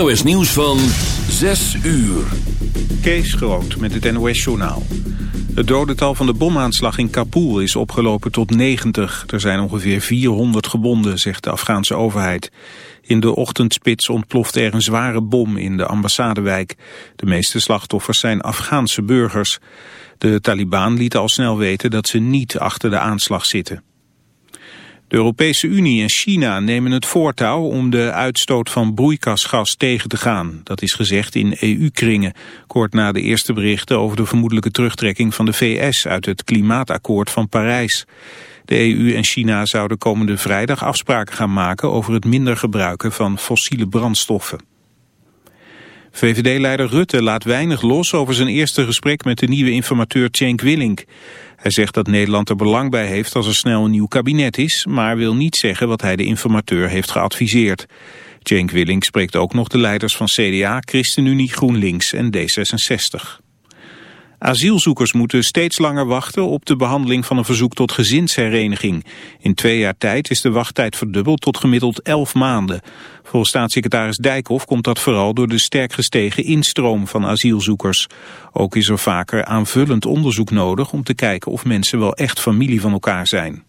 NOS Nieuws van 6 uur. Kees Groot met het NOS Journaal. Het dodental van de bomaanslag in Kabul is opgelopen tot 90. Er zijn ongeveer 400 gebonden, zegt de Afghaanse overheid. In de ochtendspits ontplofte er een zware bom in de ambassadewijk. De meeste slachtoffers zijn Afghaanse burgers. De Taliban lieten al snel weten dat ze niet achter de aanslag zitten. Europese Unie en China nemen het voortouw om de uitstoot van broeikasgas tegen te gaan. Dat is gezegd in EU-kringen, kort na de eerste berichten over de vermoedelijke terugtrekking van de VS uit het klimaatakkoord van Parijs. De EU en China zouden komende vrijdag afspraken gaan maken over het minder gebruiken van fossiele brandstoffen. VVD-leider Rutte laat weinig los over zijn eerste gesprek met de nieuwe informateur Cenk Willink. Hij zegt dat Nederland er belang bij heeft als er snel een nieuw kabinet is, maar wil niet zeggen wat hij de informateur heeft geadviseerd. Cenk Willink spreekt ook nog de leiders van CDA, ChristenUnie, GroenLinks en D66. Asielzoekers moeten steeds langer wachten op de behandeling van een verzoek tot gezinshereniging. In twee jaar tijd is de wachttijd verdubbeld tot gemiddeld elf maanden. Volgens staatssecretaris Dijkhoff komt dat vooral door de sterk gestegen instroom van asielzoekers. Ook is er vaker aanvullend onderzoek nodig om te kijken of mensen wel echt familie van elkaar zijn.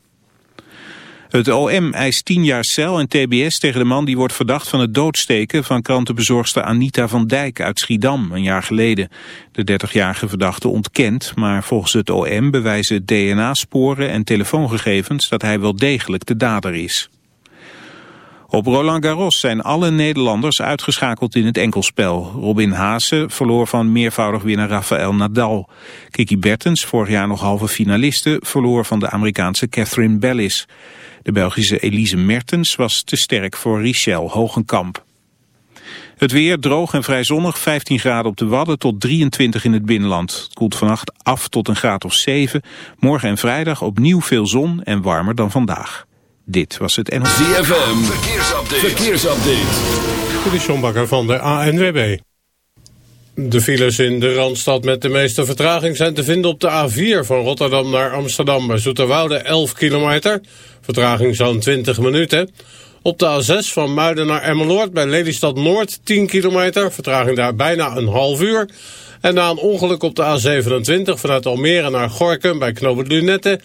Het OM eist 10 jaar cel en tbs tegen de man die wordt verdacht van het doodsteken van krantenbezorgster Anita van Dijk uit Schiedam een jaar geleden. De 30-jarige verdachte ontkent, maar volgens het OM bewijzen DNA-sporen en telefoongegevens dat hij wel degelijk de dader is. Op Roland Garros zijn alle Nederlanders uitgeschakeld in het enkelspel. Robin Haase verloor van meervoudig winnaar Rafael Nadal. Kiki Bertens, vorig jaar nog halve finaliste, verloor van de Amerikaanse Catherine Bellis. De Belgische Elise Mertens was te sterk voor Richel Hogenkamp. Het weer droog en vrij zonnig, 15 graden op de Wadden tot 23 in het binnenland. Het koelt vannacht af tot een graad of 7. Morgen en vrijdag opnieuw veel zon en warmer dan vandaag. Dit was het NOS. ZFM, verkeersupdate. verkeersupdate. Dit van de ANWB. De files in de Randstad met de meeste vertraging zijn te vinden op de A4 van Rotterdam naar Amsterdam. Bij Zoeterwoude 11 kilometer, vertraging zo'n 20 minuten. Op de A6 van Muiden naar Emmeloord bij Lelystad Noord 10 kilometer, vertraging daar bijna een half uur. En na een ongeluk op de A27 vanuit Almere naar Gorkum bij Knoopend Lunette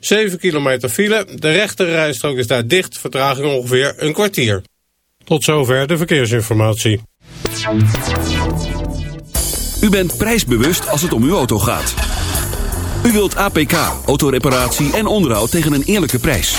7 kilometer file. De rechte rijstrook is daar dicht, vertraging ongeveer een kwartier. Tot zover de verkeersinformatie. U bent prijsbewust als het om uw auto gaat. U wilt APK, autoreparatie en onderhoud tegen een eerlijke prijs.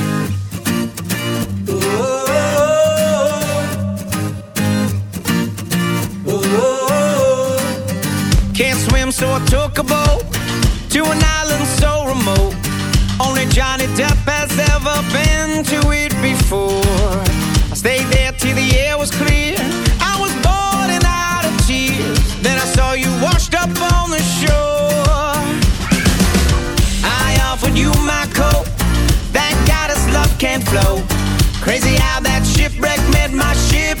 So I took a boat to an island so remote. Only Johnny Depp has ever been to it before. I stayed there till the air was clear. I was boiling out of tears. Then I saw you washed up on the shore. I offered you my coat. Thank God his love can't flow. Crazy how that shipwreck meant my ship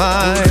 mind.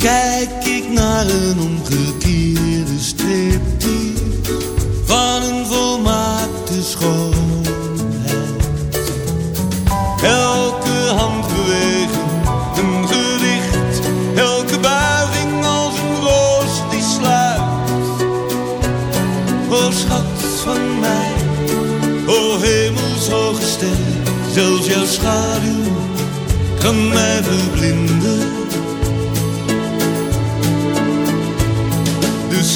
kijk ik naar een omgekeerde strip van een volmaakte schoonheid. Elke handbeweging een gericht, elke buiging als een roos die sluit. O schat van mij, o hemelshoge ster, zelfs jouw schaduw kan mij verblinden.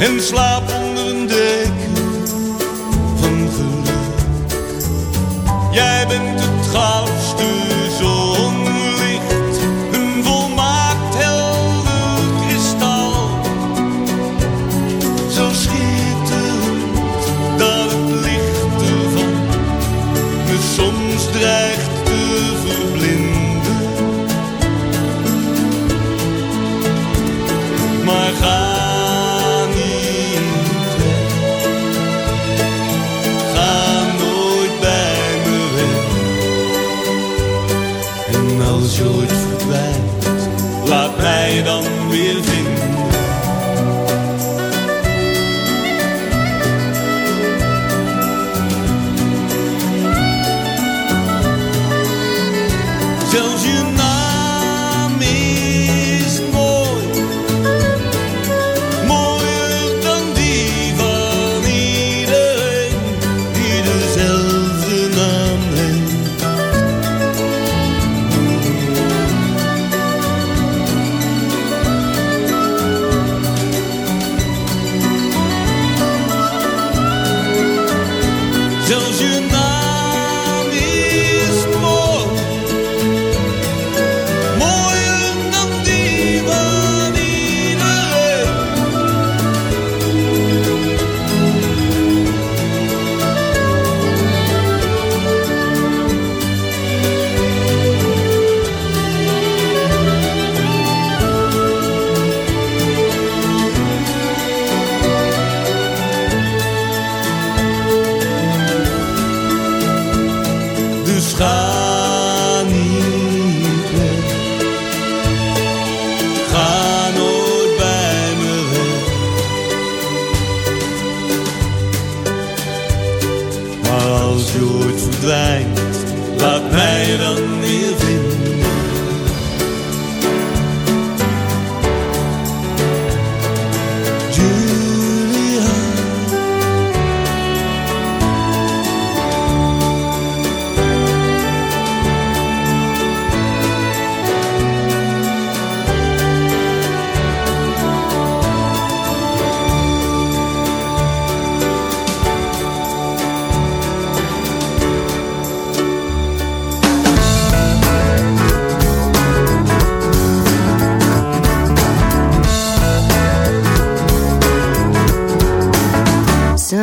In slow. mij dan weer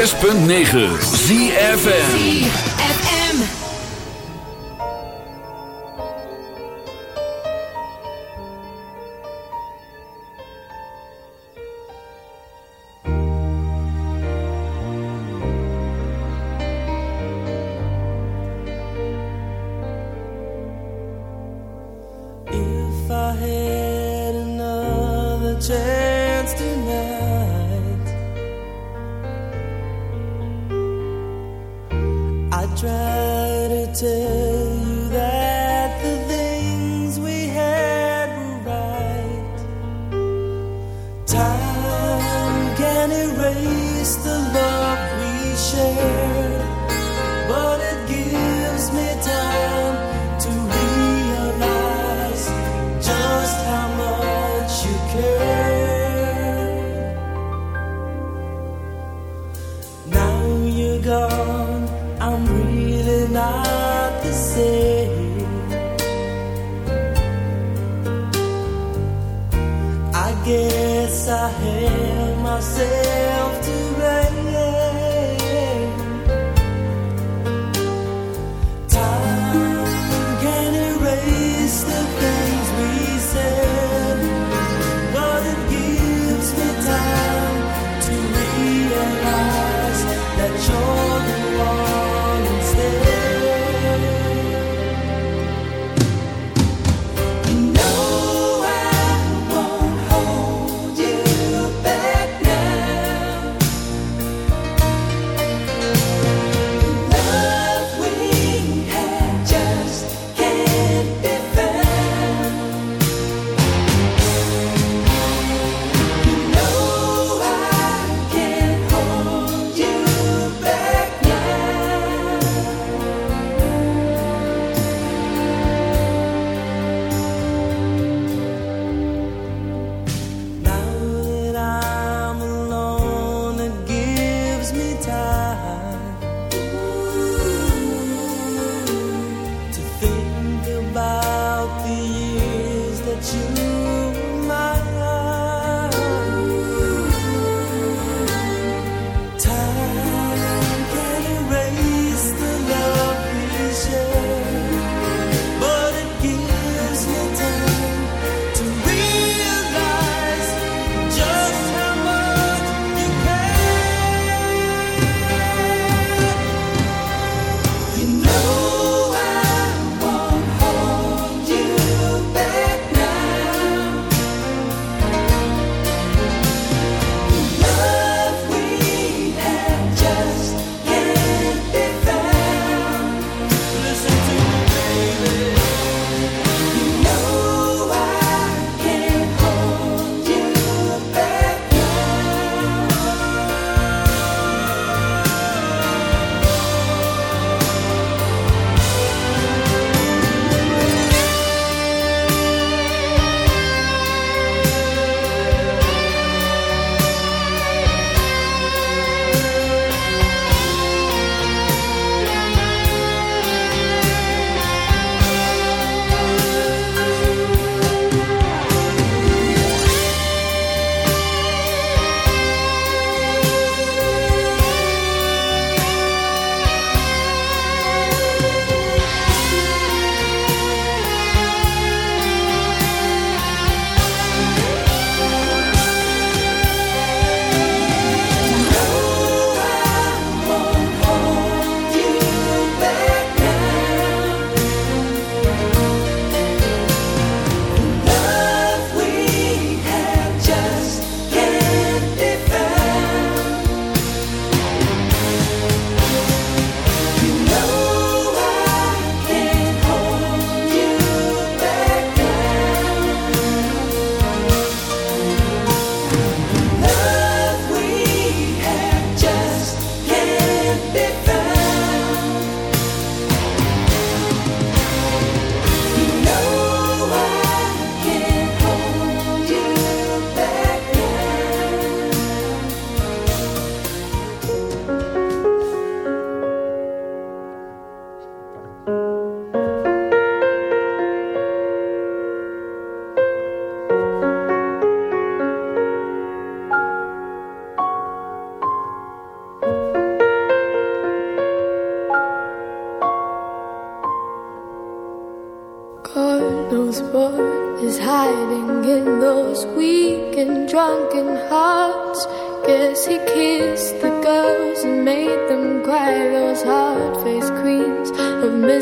106.9 ZFN I guess I held myself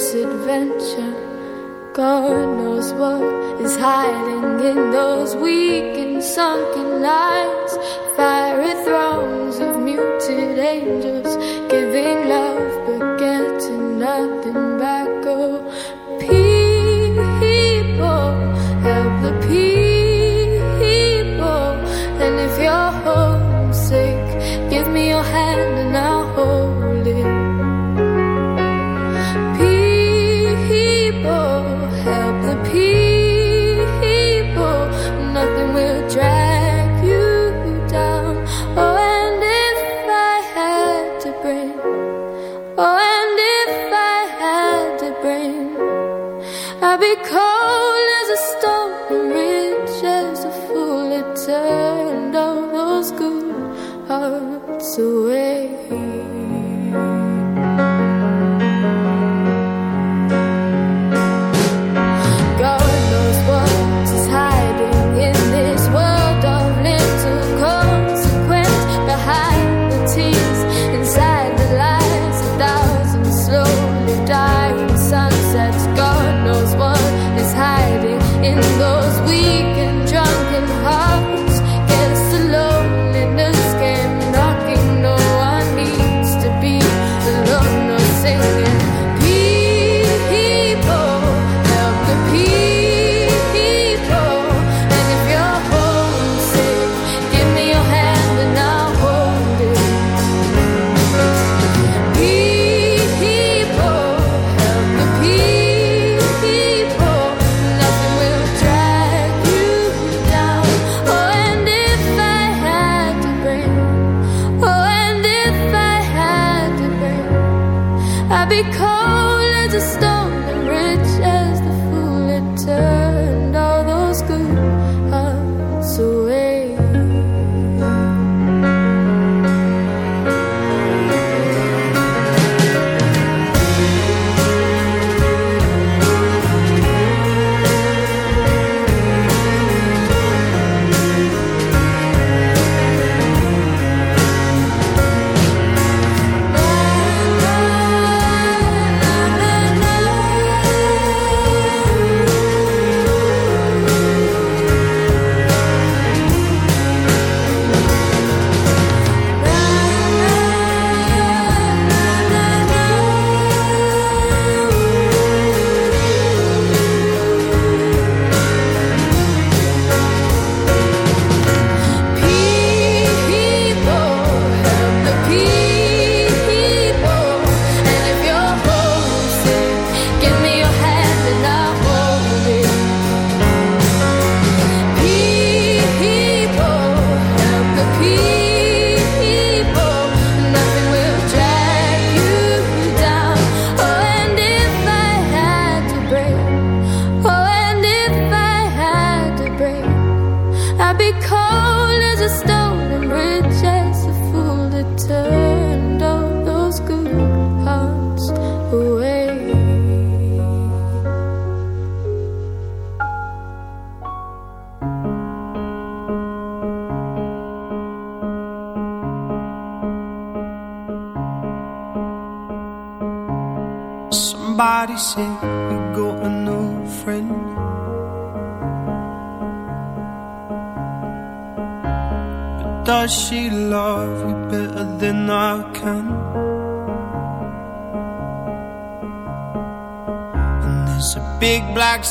misadventure. God knows what is hiding in those weak and sunken eyes.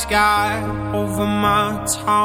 sky over my town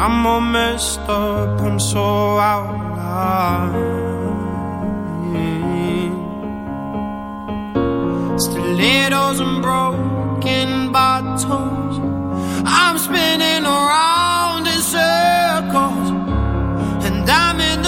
I'm all messed up, I'm so out of line. Stilettos and broken bottles. I'm spinning around in circles. And I'm in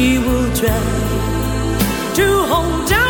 she will try to hold down.